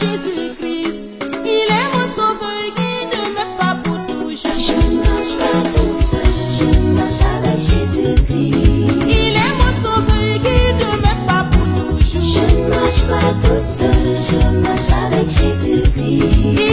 Jésus-Christ. Il est mon sauveur qui ne me pas pour tout. Je, je marche pas tout seul, je marche avec Jésus-Christ. Il est mon sauveur qui ne me pas pour tout. Je, je marche pas tout seul, je marche avec Jésus-Christ.